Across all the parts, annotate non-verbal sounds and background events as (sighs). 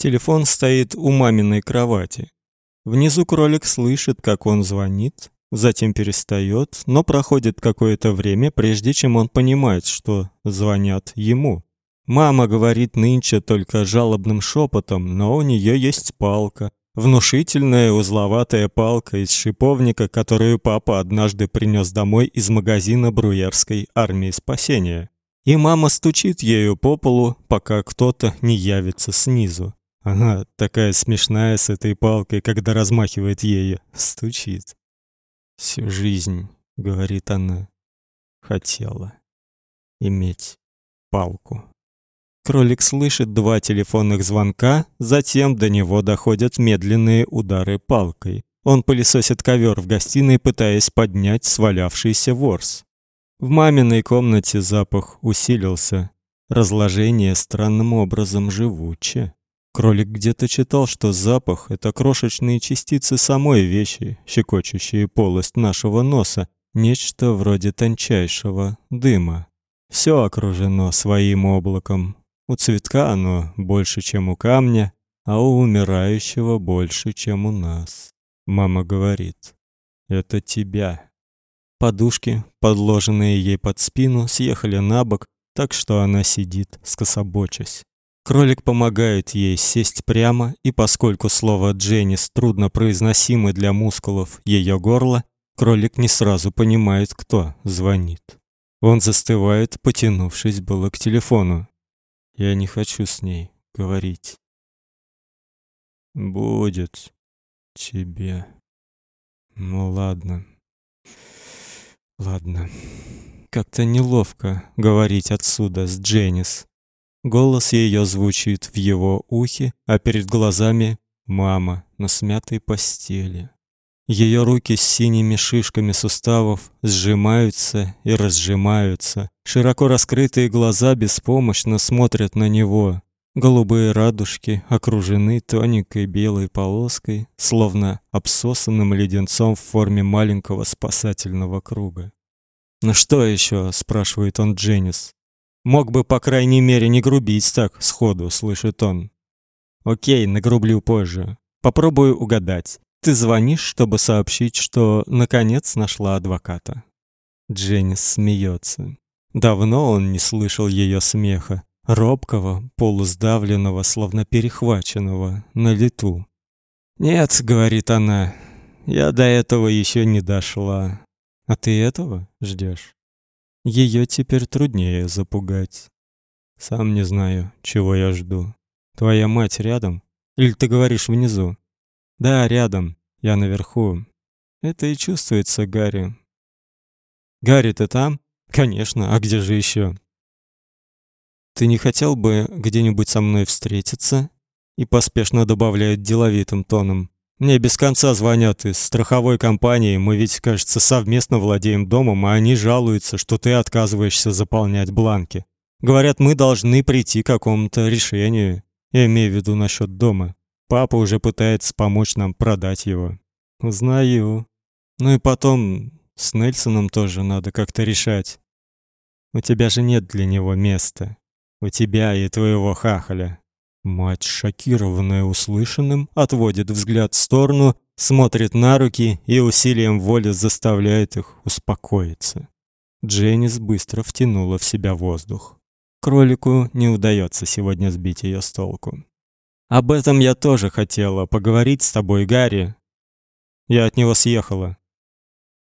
Телефон стоит у маминой кровати. Внизу кролик слышит, как он звонит, затем перестает, но проходит какое-то время, прежде чем он понимает, что звонят ему. Мама говорит нынче только жалобным шепотом, но у нее есть палка, внушительная узловатая палка из шиповника, которую папа однажды принес домой из магазина Бруерской армии спасения. И мама стучит ею по полу, пока кто-то не явится снизу. Она такая смешная с этой палкой, когда размахивает ею, стучит. Всю жизнь, говорит она, хотела иметь палку. Кролик слышит два телефонных звонка, затем до него доходят медленные удары палкой. Он пылесосит ковер в гостиной, пытаясь поднять свалявшийся ворс. В маминой комнате запах усилился. Разложение странным образом живуче. Кролик где-то читал, что запах это крошечные частицы самой вещи, щекочущие полость нашего носа, нечто вроде тончайшего дыма. Все окружено своим облаком. У цветка оно больше, чем у камня, а у умирающего больше, чем у нас. Мама говорит: "Это тебя". Подушки, подложенные ей под спину, съехали на бок, так что она сидит, скособочась. Кролик помогает ей сесть прямо, и поскольку слово Дженнис трудно произносимо для мускулов ее горла, кролик не сразу понимает, кто звонит. Он застывает, потянувшись было к телефону. Я не хочу с ней говорить. Будет тебе. Ну ладно. Ладно. Как-то неловко говорить отсюда с Дженнис. Голос ее звучит в его ухе, а перед глазами мама на смятой постели. Ее руки с синими шишками суставов сжимаются и разжимаются. Широко раскрытые глаза беспомощно смотрят на него. Голубые радужки окружены тоненькой белой полоской, словно обсосанным леденцом в форме маленького спасательного круга. "Ну что еще? спрашивает он Дженнис. Мог бы, по крайней мере, не грубить так сходу, слышит он. О'кей, нагрублю позже. Попробую угадать. Ты звонишь, чтобы сообщить, что наконец нашла адвоката. Дженнис смеется. Давно он не слышал ее смеха, робкого, полусдавленного, словно перехваченного на лету. "Нет", говорит она. "Я до этого еще не дошла. А ты этого ждешь? Ее теперь труднее запугать. Сам не знаю, чего я жду. Твоя мать рядом? Или ты говоришь внизу? Да, рядом. Я наверху. Это и чувствуется, Гарри. Гарри, ты там? Конечно, а где же еще? Ты не хотел бы где-нибудь со мной встретиться? И поспешно добавляет деловитым тоном. Мне без конца звонят из страховой компании. Мы ведь, кажется, совместно владеем домом, а они жалуются, что ты отказываешься заполнять бланки. Говорят, мы должны прийти к какому-то решению. Я имею в виду насчет дома. Папа уже пытается помочь нам продать его. Знаю. Ну и потом с Нельсоном тоже надо как-то решать. У тебя же нет для него места. У тебя и твоего хахаля. Мать, шокированная услышанным, отводит взгляд в сторону, смотрит на руки и усилием воли заставляет их успокоиться. Дженнис быстро втянула в себя воздух. Кролику не удается сегодня сбить ее с толку. Об этом я тоже хотела поговорить с тобой, Гарри. Я от него съехала.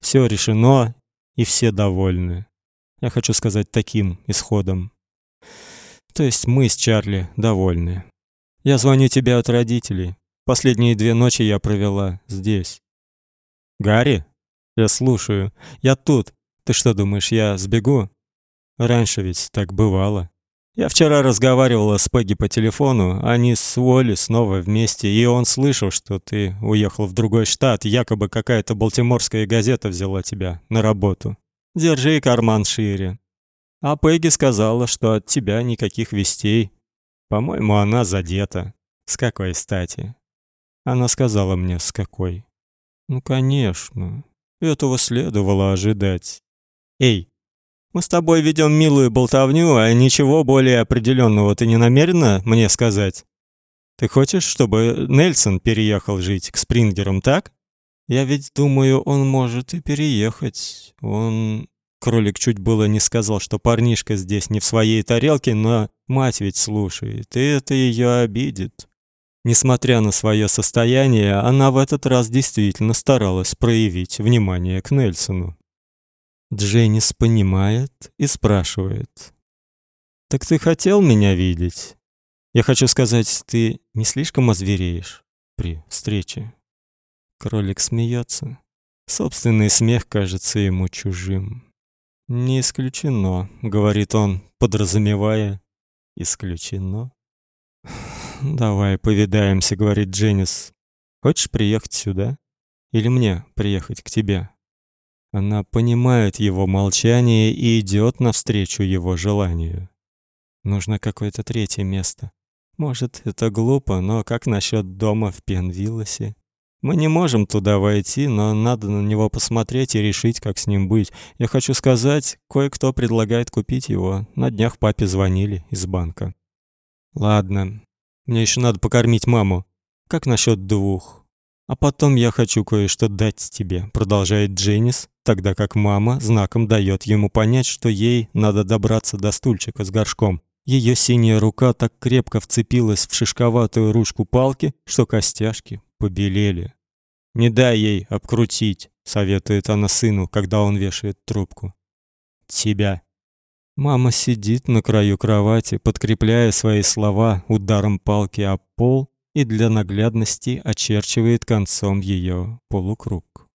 Все решено, и все довольны. Я хочу сказать таким исходом. То есть мы с Чарли довольны. Я звоню тебе от родителей. Последние две ночи я провела здесь. Гарри, я слушаю. Я тут. Ты что думаешь, я сбегу? Раньше ведь так бывало. Я вчера разговаривала с Пегги по телефону, они с Уолли снова вместе, и он слышал, что ты уехал в другой штат, якобы какая-то балтиморская газета взяла тебя на работу. Держи карман шире. А Пегги сказала, что от тебя никаких вестей. По-моему, она задета. С какой стати? Она сказала мне, с какой. Ну, конечно. Этого следовало ожидать. Эй, мы с тобой ведем милую болтовню, а ничего более определенного ты не намерена мне сказать? Ты хочешь, чтобы Нельсон переехал жить к Спрингерам, так? Я ведь думаю, он может и переехать. Он Кролик чуть было не сказал, что парнишка здесь не в своей тарелке, но мать ведь слушает, и это ее обидит. Несмотря на свое состояние, она в этот раз действительно старалась проявить внимание к Нельсону. Дженнис понимает и спрашивает: "Так ты хотел меня видеть? Я хочу сказать, ты не слишком озвереешь при встрече?" Кролик смеется. Собственный смех кажется ему чужим. Не исключено, говорит он, подразумевая, исключено. (sighs) Давай повидаемся, говорит Дженнис. Хочешь приехать сюда или мне приехать к тебе? Она понимает его молчание и идет навстречу его желанию. Нужно какое-то третье место. Может, это глупо, но как насчет дома в Пенвиллосе? Мы не можем туда войти, но надо на него посмотреть и решить, как с ним быть. Я хочу сказать, кое-кто предлагает купить его. На днях папе звонили из банка. Ладно. Мне еще надо покормить маму. Как насчет двух? А потом я хочу кое-что дать тебе, продолжает Дженнис, тогда как мама знаком дает ему понять, что ей надо добраться до стульчика с горшком. Ее синяя рука так крепко вцепилась в шишковатую ручку палки, что костяшки побелели. Не дай ей обкрутить, советует она сыну, когда он вешает трубку. Тебя. Мама сидит на краю кровати, подкрепляя свои слова ударом палки о пол и для наглядности очерчивает концом ее полукруг.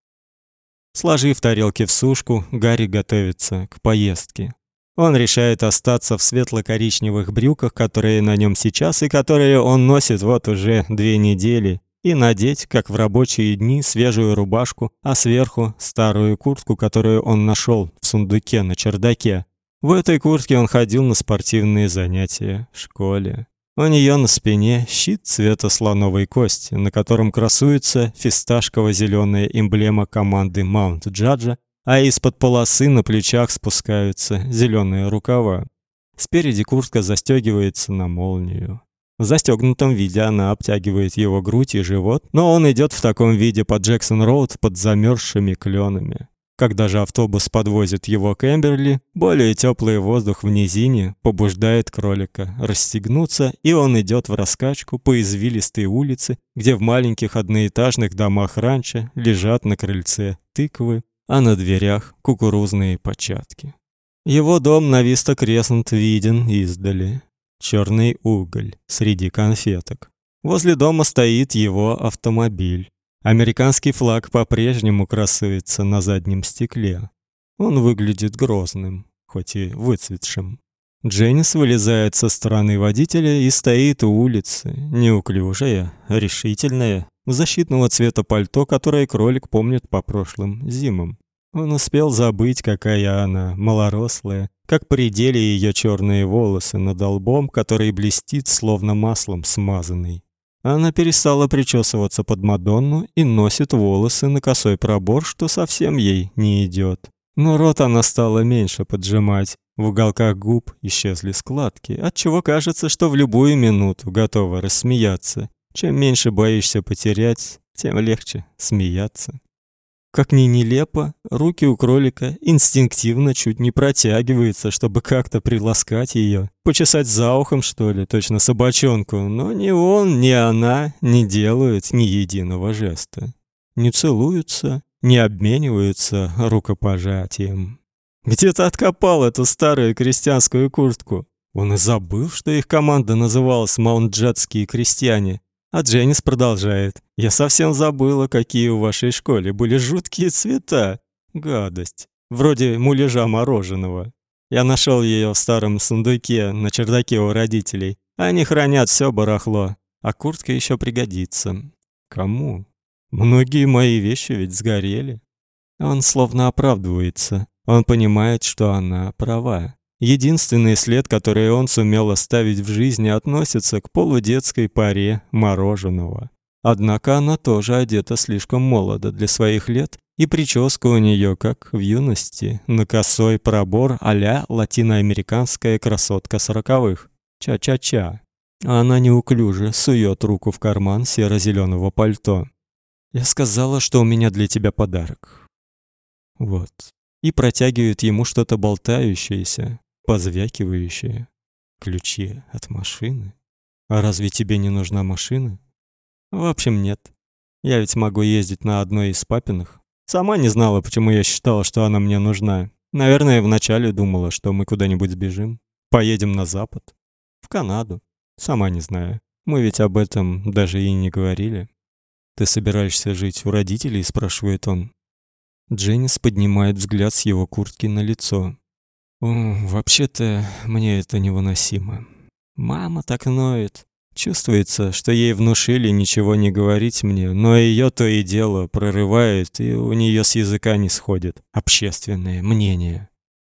Сложив тарелки в сушку, Гарри готовится к поездке. Он решает остаться в светло-коричневых брюках, которые на нем сейчас и которые он носит вот уже две недели, и надеть, как в рабочие дни, свежую рубашку, а сверху старую куртку, которую он нашел в сундуке на чердаке. В этой куртке он ходил на спортивные занятия в школе. У нее на спине щит цвета слоновой кости, на котором красуется фисташково зеленая эмблема команды Маунт Джаджа, а из-под полосы на плечах спускаются зеленые рукава. Спереди куртка застегивается на молнию. В застегнутом виде она обтягивает его грудь и живот, но он идет в таком виде по Джексон-роуд под замерзшими кленами. Когда же автобус подвозит его к Эмберли, более теплый воздух в низине побуждает кролика расстегнуться, и он идет в раскачку по извилистой улице, где в маленьких одноэтажных домах раньше лежат на крыльце тыквы, а на дверях кукурузные початки. Его дом на Виста Креснт виден издали черный уголь среди конфеток. Возле дома стоит его автомобиль. Американский флаг по-прежнему красуется на заднем стекле. Он выглядит грозным, хоть и выцветшим. Дженнис вылезает со стороны водителя и стоит у улицы, неуклюжая, решительная, в защитного цвета пальто, которое кролик помнит по прошлым зимам. Он успел забыть, какая она, малорослая, как предели ее черные волосы над лбом, который блестит словно маслом смазанный. Она перестала причесываться под Мадонну и носит волосы на косой пробор, что совсем ей не идет. Но рот она стала меньше поджимать. В уголках губ исчезли складки, отчего кажется, что в любую минуту готова рассмеяться. Чем меньше боишься потерять, тем легче смеяться. Как ни нелепо, руки у кролика инстинктивно чуть не протягиваются, чтобы как-то приласкать ее, почесать за ухом, что ли, точно собачонку, но ни он, ни она не делают ни единого жеста. Не целуются, не обмениваются рукопожатием. Где то откопал эту старую крестьянскую куртку? Он и забыл, что их команда называлась Маунт-Джетские крестьяне. А Дженнис продолжает. «Я совсем забыла, какие в вашей школе были жуткие цвета. Гадость. Вроде муляжа мороженого. Я нашел ее в старом сундуке на чердаке у родителей. Они хранят все барахло. А куртка еще пригодится. Кому? Многие мои вещи ведь сгорели». Он словно оправдывается. Он понимает, что она права. Единственный след, который он сумел оставить в жизни, относится к полудетской паре мороженого. Однако она тоже одета слишком молодо для своих лет, и прическа у нее как в юности, на косой пробор а-ля латиноамериканская красотка сороковых. Ча-ча-ча. А она неуклюже сует руку в карман серо зеленого пальто. Я сказала, что у меня для тебя подарок. Вот. И протягивает ему что-то болтающееся, позвякивающее. Ключи от машины. А разве тебе не нужна машина? В общем, нет. Я ведь могу ездить на одной из папиных. Сама не знала, почему я считала, что она мне нужна. Наверное, вначале думала, что мы куда-нибудь сбежим, поедем на запад, в Канаду. Сама не знаю. Мы ведь об этом даже и не говорили. Ты собираешься жить у родителей, спрашивает он. Дженнис поднимает взгляд с его куртки на лицо. Вообще-то мне это невыносимо. Мама так ноет. Чувствуется, что ей внушили ничего не говорить мне, но ее то и дело прорывает, и у нее с языка не сходит общественное мнение.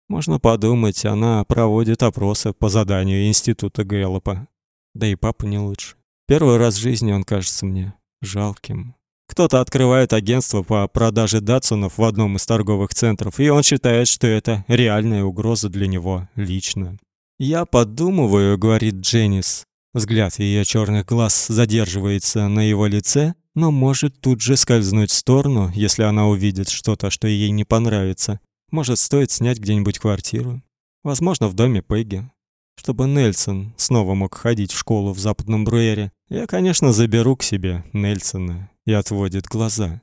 Можно подумать, она проводит опросы по заданию института Гэллопа. Да и папа не лучше. Первый раз в жизни он кажется мне жалким. Кто-то открывает агентство по продаже датсунов в одном из торговых центров, и он считает, что это реальная угроза для него лично. «Я подумываю», — говорит Дженнис, Взгляд ее черных глаз задерживается на его лице, но может тут же скользнуть в сторону, если она увидит что-то, что ей не понравится. Может, стоит снять где-нибудь квартиру, возможно, в доме Пегги, чтобы Нельсон снова мог ходить в школу в Западном Бруэре. Я, конечно, заберу к себе Нельсона и отводит глаза.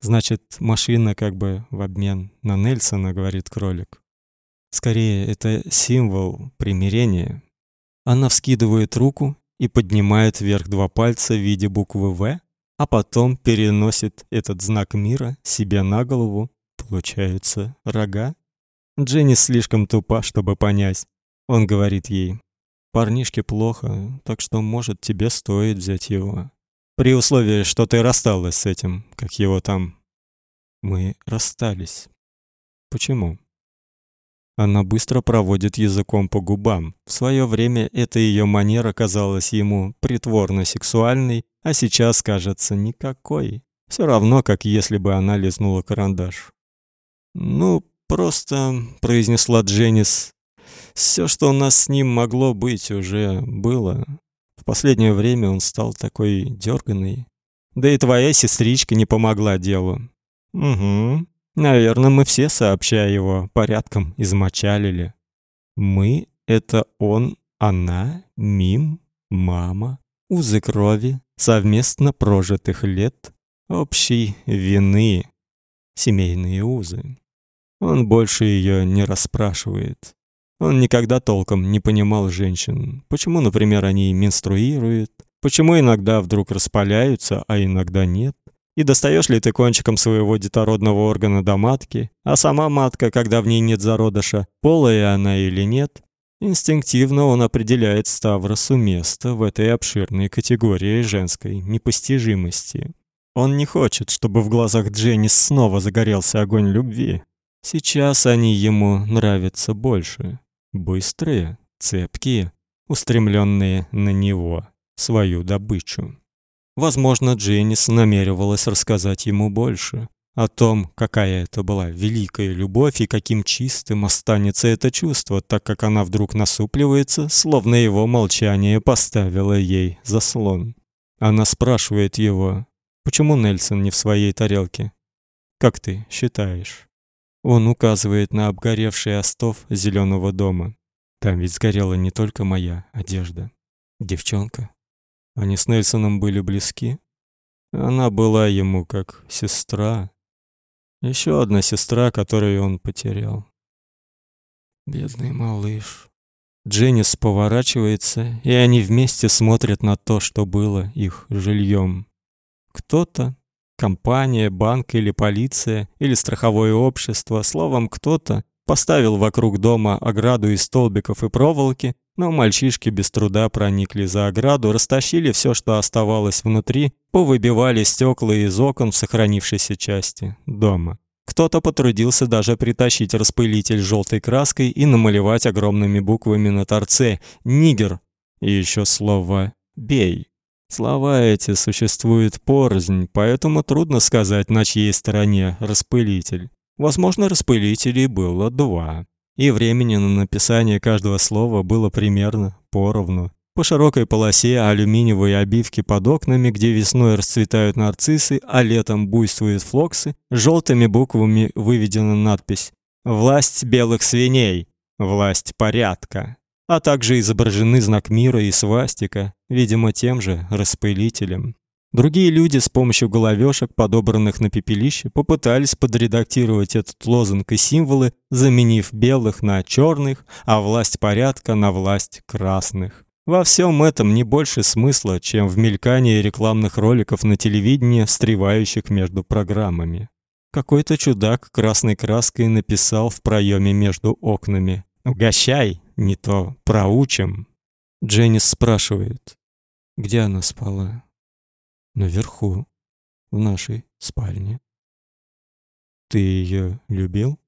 Значит, машина как бы в обмен на Нельсона, говорит кролик. Скорее, это символ примирения, она вскидывает руку и поднимает вверх два пальца в виде буквы В, а потом переносит этот знак мира себе на голову. Получается, рога. Дженни слишком тупа, чтобы понять. Он говорит ей: "Парнишке плохо, так что, может, тебе стоит взять его. При условии, что ты рассталась с этим, как его там". Мы расстались. Почему? Она быстро проводит языком по губам. В свое время эта ее манера казалась ему притворно сексуальной, а сейчас кажется никакой. Все равно, как если бы она лизнула карандаш. Ну, просто произнесла Дженнис. Все, что у нас с ним могло быть, уже было. В последнее время он стал такой дерганый. Да и твоя сестричка не помогла делу. Угу. Наверное, мы все, сообща его, порядком измочалили. Мы — это он, она, Мим, мама, узы крови, совместно прожитых лет, общей вины, семейные узы. Он больше ее не расспрашивает. Он никогда толком не понимал женщин. Почему, например, они менструируют? Почему иногда вдруг распаляются, а иногда нет? И достаешь ли ты кончиком своего детородного органа до матки, а сама матка, когда в ней нет зародыша, полая она или нет, инстинктивно он определяет Ставросу место в этой обширной категории женской непостижимости. Он не хочет, чтобы в глазах Дженнис снова загорелся огонь любви. Сейчас они ему нравятся больше. Быстрые, цепкие, устремленные на него, свою добычу. Возможно, Дженнис намеревалась рассказать ему больше о том, какая это была великая любовь и каким чистым останется это чувство, так как она вдруг насупливается, словно его молчание поставило ей заслон. Она спрашивает его: "Почему Нельсон не в своей тарелке? Как ты считаешь?" Он указывает на обгоревший остов зеленого дома. Там ведь сгорела не только моя одежда. Девчонка. Они с Нельсоном были близки. Она была ему как сестра. Еще одна сестра, которую он потерял. Бедный малыш. Дженнис поворачивается, и они вместе смотрят на то, что было их жильем. Кто-то, компания, банк или полиция, или страховое общество, словом, кто-то поставил вокруг дома ограду из столбиков и проволоки но мальчишки без труда проникли за ограду, растащили все, что оставалось внутри, повыбивали стекла из окон в сохранившейся части дома. Кто-то потрудился даже притащить распылитель желтой краской и намалевать огромными буквами на торце «Нигер» и еще слово «бей». Слова эти существуют порознь, поэтому трудно сказать, на чьей стороне распылитель. Возможно, распылителей было два и времени на написание каждого слова было примерно поровну. По широкой полосе алюминиевой обивки под окнами, где весной расцветают нарциссы, а летом буйствуют флоксы, желтыми буквами выведена надпись: "Власть белых свиней, власть порядка". А также изображены знак мира и свастика, видимо, тем же распылителем. Другие люди с помощью головешек, подобранных на пепелище, попытались подредактировать этот лозунг и символы, заменив белых на черных, а власть порядка на власть красных. Во всем этом не больше смысла, чем в мелькании рекламных роликов на телевидении, встревающих между программами. Какой-то чудак красной краской написал в проеме между окнами: "Угощай, не то проучим". Дженнис спрашивает: "Где она спала?" наверху, в нашей спальне. Ты ее любил?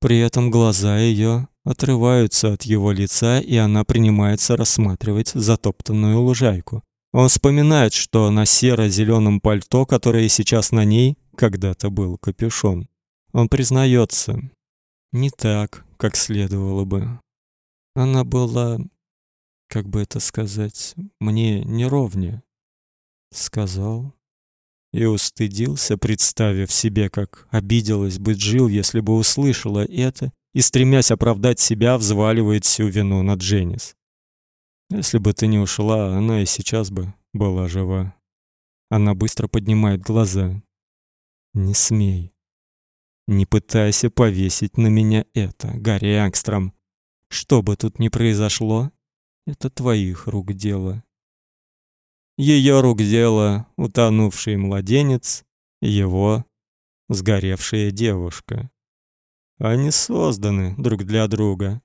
При этом глаза ее отрываются от его лица, и она принимается рассматривать затоптанную лужайку. Он вспоминает, что на серо зеленом пальто, которое сейчас на ней, когда-то был капюшон. Он признается, не так, как следовало бы. Она была, как бы это сказать, мне неровнее сказал и устыдился, представив себе, как обиделась бы Джил, если бы услышала это, и стремясь оправдать себя, взваливает всю вину на Дженнис. Если бы ты не ушла, она и сейчас бы была жива. Она быстро поднимает глаза. Не смей. Не пытайся повесить на меня это, Гарри Ангстром. Что бы тут ни произошло, это твоих рук дело. Ее рук дело утонувший младенец, его сгоревшая девушка. Они созданы друг для друга.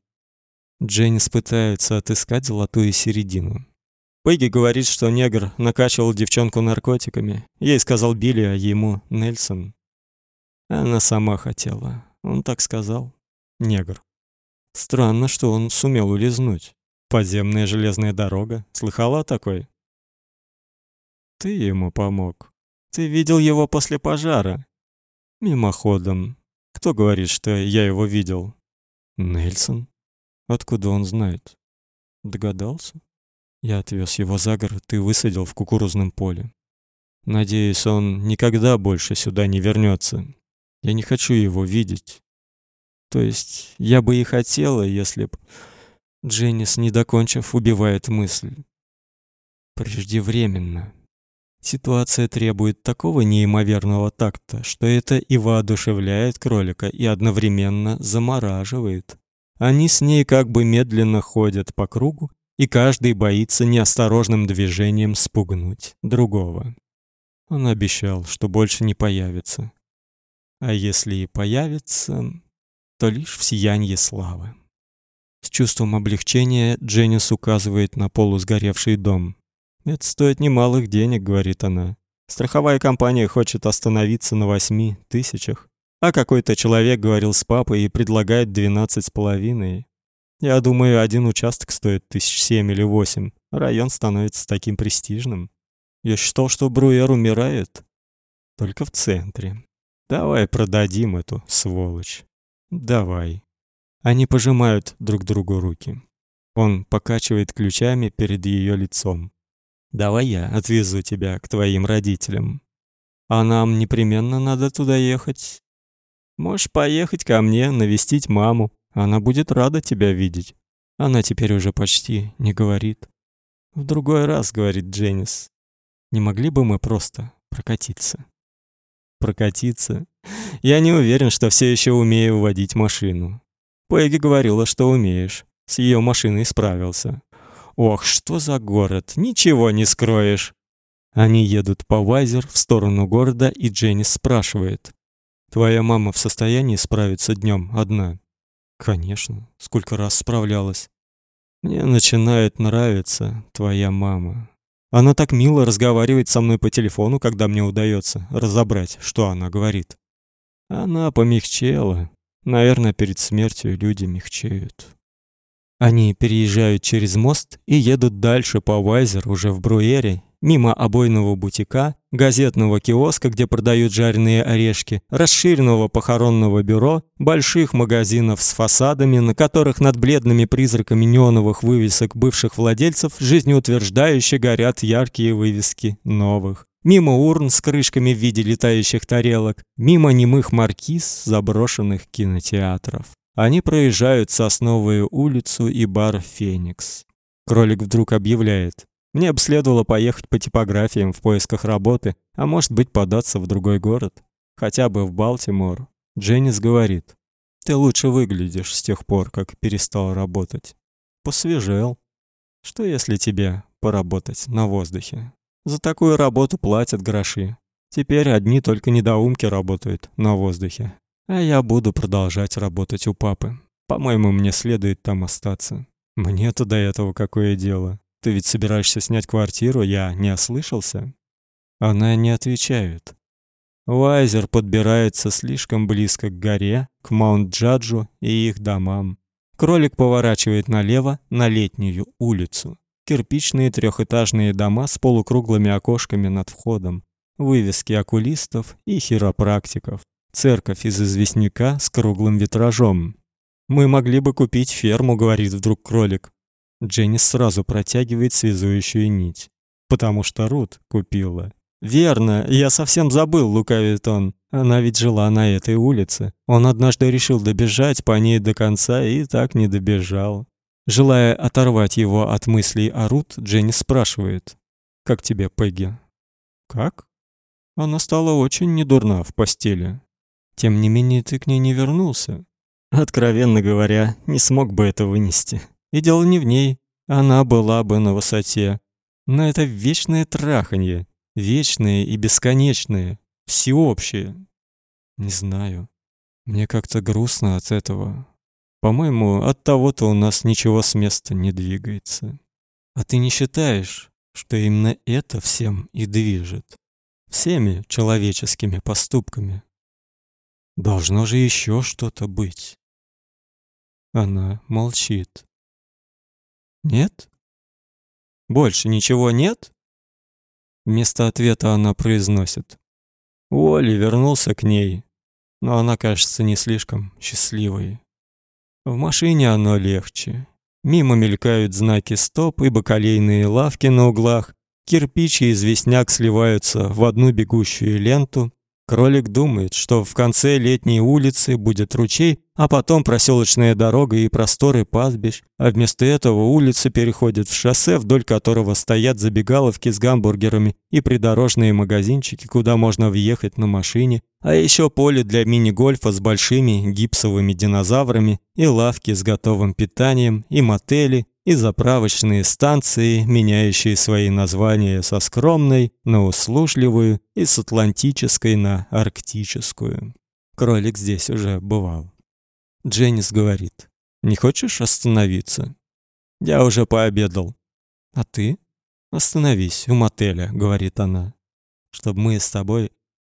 Дженнис пытается отыскать золотую середину. Пегги говорит, что негр накачивал девчонку наркотиками. Ей сказал Билли, а ему Нельсон. Она сама хотела. Он так сказал. Негр. Странно, что он сумел улизнуть. Подземная железная дорога. Слыхала такой? Ты ему помог. Ты видел его после пожара. Мимоходом. Кто говорит, что я его видел? Нельсон. Откуда он знает? Догадался? Я отвез его за город и высадил в кукурузном поле. Надеюсь, он никогда больше сюда не вернется. Я не хочу его видеть. То есть, я бы и хотела, если б Дженнис, не докончив, убивает мысль. Преждевременно. Ситуация требует такого неимоверного такта, что это и воодушевляет кролика, и одновременно замораживает. Они с ней как бы медленно ходят по кругу, и каждый боится неосторожным движением спугнуть другого. Он обещал, что больше не появится. А если и появится, то лишь в сиянье славы. С чувством облегчения Дженнис указывает на полусгоревший дом. Это стоит немалых денег, говорит она. Страховая компания хочет остановиться на восьми тысячах, а какой-то человек говорил с папой и предлагает двенадцать с половиной. Я думаю, один участок стоит тысяч семь или восемь. Район становится таким престижным. Я считал, что Бруер умирает только в центре. Давай продадим эту сволочь. Давай. Они пожимают друг другу руки. Он покачивает ключами перед ее лицом. Давай я отвезу тебя к твоим родителям. А нам непременно надо туда ехать. Можешь поехать ко мне навестить маму. Она будет рада тебя видеть. Она теперь уже почти не говорит. В другой раз, говорит Дженнис. Не могли бы мы просто прокатиться? Прокатиться? Я не уверен, что все еще умею водить машину. Пегги говорила, что умеешь. С ее машиной справился. Ох, что за город, ничего не скроешь. Они едут по Вайзер в сторону города, и Дженнис спрашивает: "Твоя мама в состоянии справиться днем одна?" "Конечно, сколько раз справлялась. Мне начинает нравиться твоя мама. Она так мило разговаривает со мной по телефону, когда мне удается разобрать, что она говорит. Она помягчела. Наверное, перед смертью люди мягчеют. Они переезжают через мост и едут дальше по Вайзер уже в Бруэре, мимо обойного бутика, газетного киоска, где продают жареные орешки, расширенного похоронного бюро, больших магазинов с фасадами, на которых над бледными призраками неоновых вывесок бывших владельцев жизнеутверждающе горят яркие вывески новых. Мимо урн с крышками в виде летающих тарелок, мимо немых маркиз заброшенных кинотеатров. Они проезжают Сосновую улицу и бар Феникс. Кролик вдруг объявляет: "Мне бы следовало поехать по типографиям в поисках работы, а может быть, податься в другой город, хотя бы в Балтимор". Дженнис говорит: "Ты лучше выглядишь с тех пор, как перестал работать. Посвежел. Что если тебе поработать на воздухе?" За такую работу платят гроши. Теперь одни только недоумки работают на воздухе. А я буду продолжать работать у папы. По-моему, мне следует там остаться. Мне-то до этого какое дело? Ты ведь собираешься снять квартиру, я не ослышался? Она не отвечает. Вайзер подбирается слишком близко к горе, к Маунт-Джаджу и их домам. Кролик поворачивает налево на летнюю улицу кирпичные трехэтажные дома с полукруглыми окошками над входом, вывески окулистов и хиропрактиков, церковь из известняка с круглым витражом. Мы могли бы купить ферму, говорит вдруг кролик. Дженнис сразу протягивает связующую нить, потому что Рут купила. Верно, я совсем забыл, лукавит он. Она ведь жила на этой улице. Он однажды решил добежать по ней до конца и так не добежал. Желая оторвать его от мыслей о Рут, Дженни спрашивает: "Как тебе, Пегги?" "Как?" Она стала очень недурна в постели. Тем не менее ты к ней не вернулся. Откровенно говоря, не смог бы это вынести. И дело не в ней, она была бы на высоте. Но это вечное траханье, вечное и бесконечное, всеобщее. Не знаю. Мне как-то грустно от этого. По-моему, от того-то у нас ничего с места не двигается. А ты не считаешь, что именно это всем и движет? Всеми человеческими поступками. Должно же еще что-то быть. Она молчит. Нет? Больше ничего нет? Вместо ответа она произносит: "Оли вернулся к ней, но она кажется не слишком счастливой. В машине оно легче. Мимо мелькают знаки стоп и бакалейные лавки на углах. Кирпич и известняк сливаются в одну бегущую ленту. Кролик думает, что в конце летней улицы будет ручей, а потом проселочная дорога и просторы пастбищ, а вместо этого улица переходит в шоссе, вдоль которого стоят забегаловки с гамбургерами и придорожные магазинчики, куда можно въехать на машине, а еще поле для мини-гольфа с большими гипсовыми динозаврами и лавки с готовым питанием, и мотели, и заправочные станции, меняющие свои названия со скромной на услужливую и с атлантической на арктическую. Кролик здесь уже бывал. Дженнис говорит: "Не хочешь остановиться? Я уже пообедал. А ты? Остановись у мотеля", говорит она. "Чтобы мы с тобой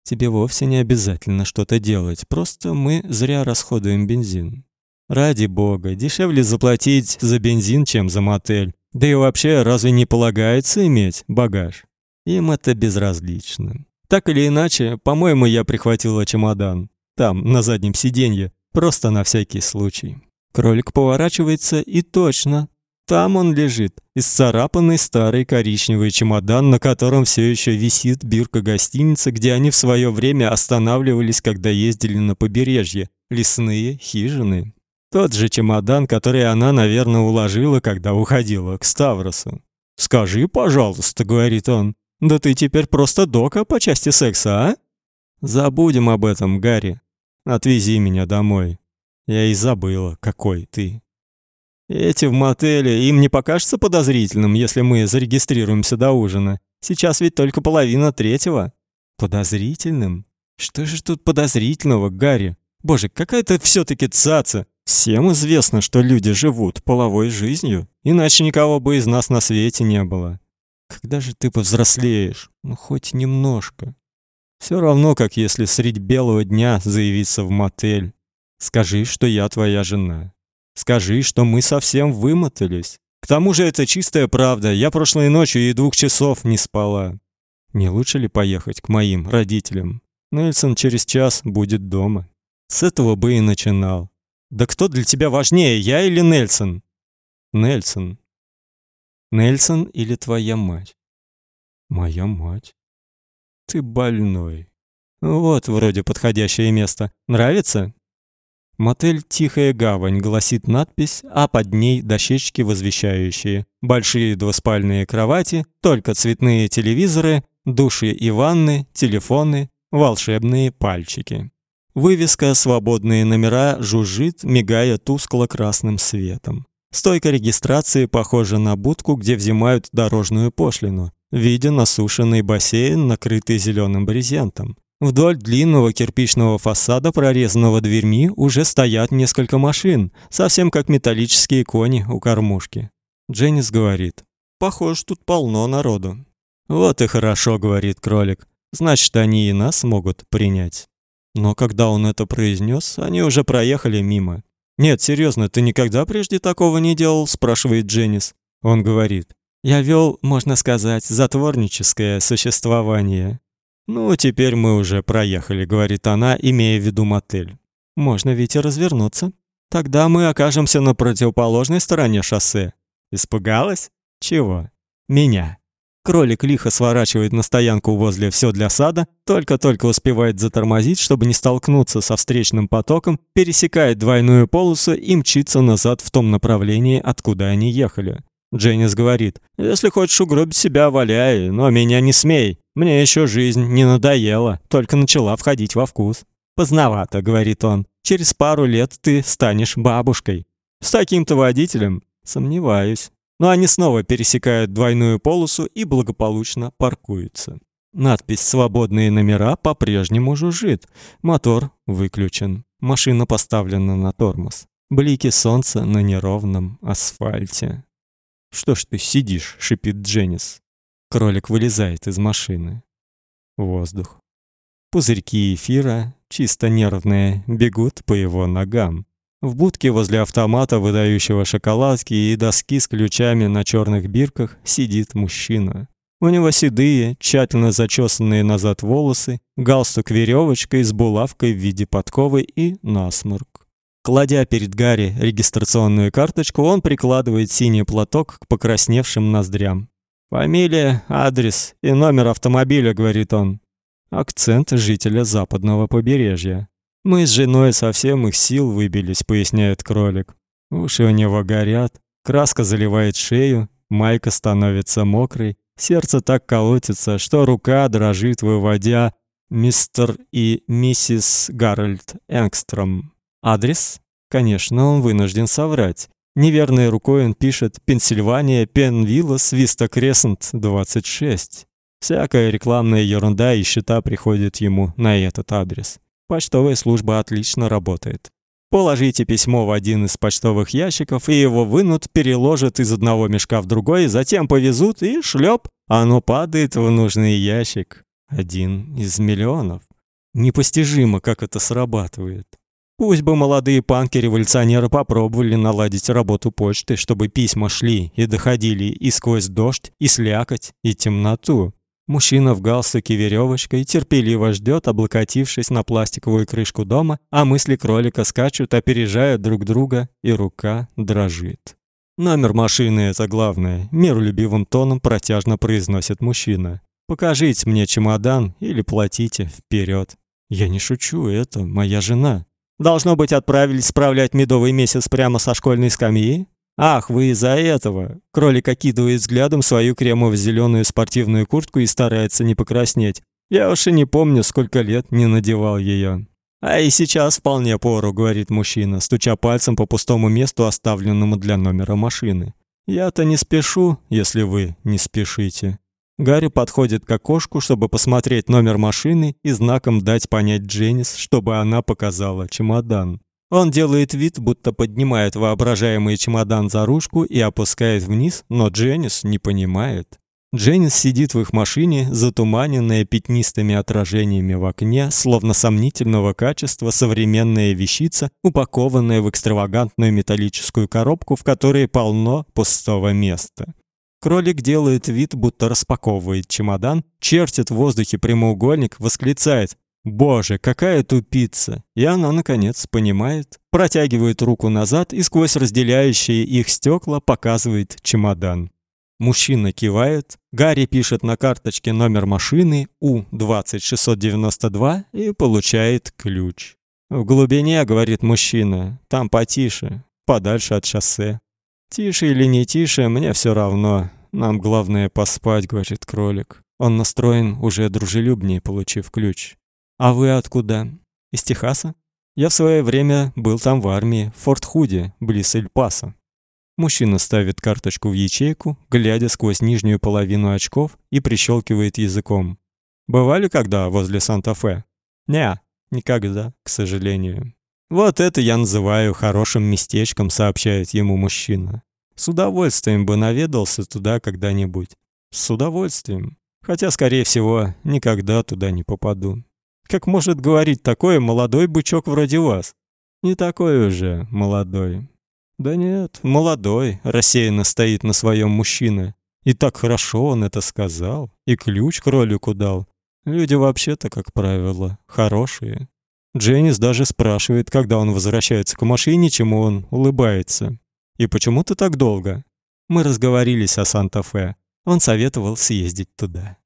Тебе вовсе не обязательно что-то делать, просто мы зря расходуем бензин. Ради бога, дешевле заплатить за бензин, чем за мотель. Да и вообще, разве не полагается иметь багаж? Им это безразлично. Так или иначе, по-моему, я прихватила чемодан. Там, на заднем сиденье, просто на всякий случай. Кролик поворачивается и точно, там он лежит, исцарапанный старый коричневый чемодан, на котором все еще висит бирка гостиницы, где они в свое время останавливались, когда ездили на побережье. Лесные хижины. Тот же чемодан, который она, наверное, уложила, когда уходила к Ставросу. «Скажи, пожалуйста», — говорит он, — «да ты теперь просто дока по части секса, а?» «Забудем об этом, Гарри. Отвези меня домой. Я и забыла, какой ты». Эти в мотеле, им не покажется подозрительным, если мы зарегистрируемся до ужина. Сейчас ведь только половина третьего. Подозрительным? Что же тут подозрительного, Гарри? Боже, какая ты все таки цаца. Всем известно, что люди живут половой жизнью, иначе никого бы из нас на свете не было. Когда же ты повзрослеешь? Ну хоть немножко. Все равно, как если средь белого дня заявиться в мотель. Скажи, что я твоя жена. Скажи, что мы совсем вымотались. К тому же это чистая правда. Я прошлой ночью и двух часов не спала. Не лучше ли поехать к моим родителям? Нельсон через час будет дома. С этого бы и начинал. Да кто для тебя важнее, я или Нельсон? Нельсон. Нельсон или твоя мать? Моя мать. Ты больной. Вот вроде подходящее место. Нравится? Мотель Тихая гавань гласит надпись, а под ней дощечки возвещающие: большие двуспальные кровати, только цветные телевизоры, души и ванны, телефоны, волшебные пальчики. Вывеска «Свободные номера» жужжит, мигая тускло-красным светом. Стойка регистрации похожа на будку, где взимают дорожную пошлину. Виден насушенный бассейн, накрытый зеленым брезентом. Вдоль длинного кирпичного фасада, прорезанного дверьми, уже стоят несколько машин, совсем как металлические кони у кормушки. Дженнис говорит: "Похоже, тут полно народу". "Вот и хорошо", говорит кролик. "Значит, они и нас могут принять". Но когда он это произнес, они уже проехали мимо. Нет, серьезно, ты никогда прежде такого не делал, спрашивает Дженнис. Он говорит: "Я вел, можно сказать, затворническое существование". Ну, теперь мы уже проехали, говорит она, имея в виду мотель. Можно ведь и развернуться. Тогда мы окажемся на противоположной стороне шоссе. Испугалась? Чего? Меня. Кролик лихо сворачивает на стоянку возле все для сада, только-только успевает затормозить, чтобы не столкнуться со встречным потоком, пересекает двойную полосу и мчится назад в том направлении, откуда они ехали. Дженнис говорит: "Если хочешь угробить себя, валяй, но меня не смей. Мне еще жизнь не надоела, только начала входить во вкус". "Поздновато", говорит он. "Через пару лет ты станешь бабушкой". "С таким-то водителем?" "Сомневаюсь". Но они снова пересекают двойную полосу и благополучно паркуются. Надпись «Свободные номера» по-прежнему жужжит. Мотор выключен. Машина поставлена на тормоз. Блики солнца на неровном асфальте. «Что ж ты сидишь?» — шипит Дженнис. Кролик вылезает из машины. Воздух. Пузырьки эфира, чисто нервные, бегут по его ногам. В будке возле автомата, выдающего шоколадки и доски с ключами на черных бирках, сидит мужчина. У него седые, тщательно зачесанные назад волосы, галстук веревочкой с булавкой в виде подковы и насморк. Кладя перед Гарри регистрационную карточку, он прикладывает синий платок к покрасневшим ноздрям. «Фамилия, адрес и номер автомобиля», — говорит он. Акцент жителя западного побережья. Мы с женой совсем из сил выбились, поясняет кролик. Уши у него горят, краска заливает шею, майка становится мокрой, сердце так колотится, что рука дрожит, выводя мистер и миссис Гарольд Энгстром. Адрес? Конечно, он вынужден соврать. Неверной рукой он пишет Пенсильвания, Пенвиллас, Виста Кресент, 26. Всякая рекламная ерунда и счета приходят ему на этот адрес. Почтовая служба отлично работает. Положите письмо в один из почтовых ящиков, и его вынут, переложат из одного мешка в другой, затем повезут, и шлеп, оно падает в нужный ящик. Один из миллионов. Непостижимо, как это срабатывает. Пусть бы молодые панки-революционеры попробовали наладить работу почты, чтобы письма шли и доходили и сквозь дождь, и слякоть, и темноту. Мужчина в галстуке веревочкой терпеливо ждет, облокотившись на пластиковую крышку дома, а мысли кролика скачут, опережая друг друга, и рука дрожит. Номер машины это главное, миролюбивым тоном протяжно произносит мужчина. Покажите мне чемодан или платите вперед. Я не шучу, это моя жена. Должно быть, отправились справлять медовый месяц прямо со школьной скамьи? Ах, вы из-за этого. Кролик окидывает взглядом свою кремово-зеленую спортивную куртку и старается не покраснеть. Я уж и не помню, сколько лет не надевал ее. А и сейчас вполне пору, говорит мужчина, стуча пальцем по пустому месту, оставленному для номера машины. Я-то не спешу, если вы не спешите. Гарри подходит к окошку, чтобы посмотреть номер машины и знаком дать понять Дженнис, чтобы она показала чемодан. Он делает вид, будто поднимает воображаемый чемодан за ручку и опускает вниз, но Дженнис не понимает. Дженнис сидит в их машине, затуманенная пятнистыми отражениями в окне, словно сомнительного качества современная вещица, упакованная в экстравагантную металлическую коробку, в которой полно пустого места. Кролик делает вид, будто распаковывает чемодан, чертит в воздухе прямоугольник, восклицает: "Боже, какая тупица!" И она наконец понимает, протягивает руку назад и сквозь разделяющие их стекла показывает чемодан. Мужчина кивает, Гарри пишет на карточке номер машины У20692 и получает ключ. В глубине, говорит мужчина, там потише, подальше от шоссе. Тише или не тише, мне все равно. Нам главное поспать, говорит кролик. Он настроен уже дружелюбнее, получив ключ. А вы откуда? Из Техаса? Я в свое время был там в армии, в Форт-Худе, близ Эль-Пасо. Мужчина ставит карточку в ячейку, глядя сквозь нижнюю половину очков и прищелкивает языком. Бывали когда возле Санта-Фе? Не, никогда, к сожалению. Вот это я называю хорошим местечком, сообщает ему мужчина. С удовольствием бы наведался туда когда-нибудь. С удовольствием. Хотя, скорее всего, никогда туда не попаду. Как может говорить такой молодой бычок вроде вас? Не такой уже молодой. Да нет, молодой, рассеянно стоит на своем мужчина. И так хорошо он это сказал, и ключ кролику дал. Люди вообще-то, как правило, хорошие. Дженнис даже спрашивает, когда он возвращается к машине, чему он улыбается. «И почему ты так долго?» Мы разговорились о Санта-Фе. Он советовал съездить туда.